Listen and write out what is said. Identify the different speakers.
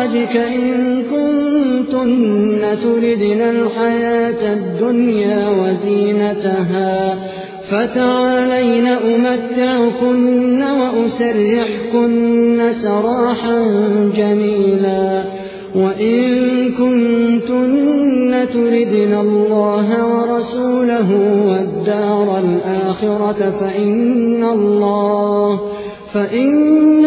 Speaker 1: لأزواجك إن كنتن تردن الحياة الدنيا وزينتها فتعالين أمتعكن وأسرحكن سراحا جميلا وإن كنتن تردن الله ورسوله والدار الآخرة فإن الله فإن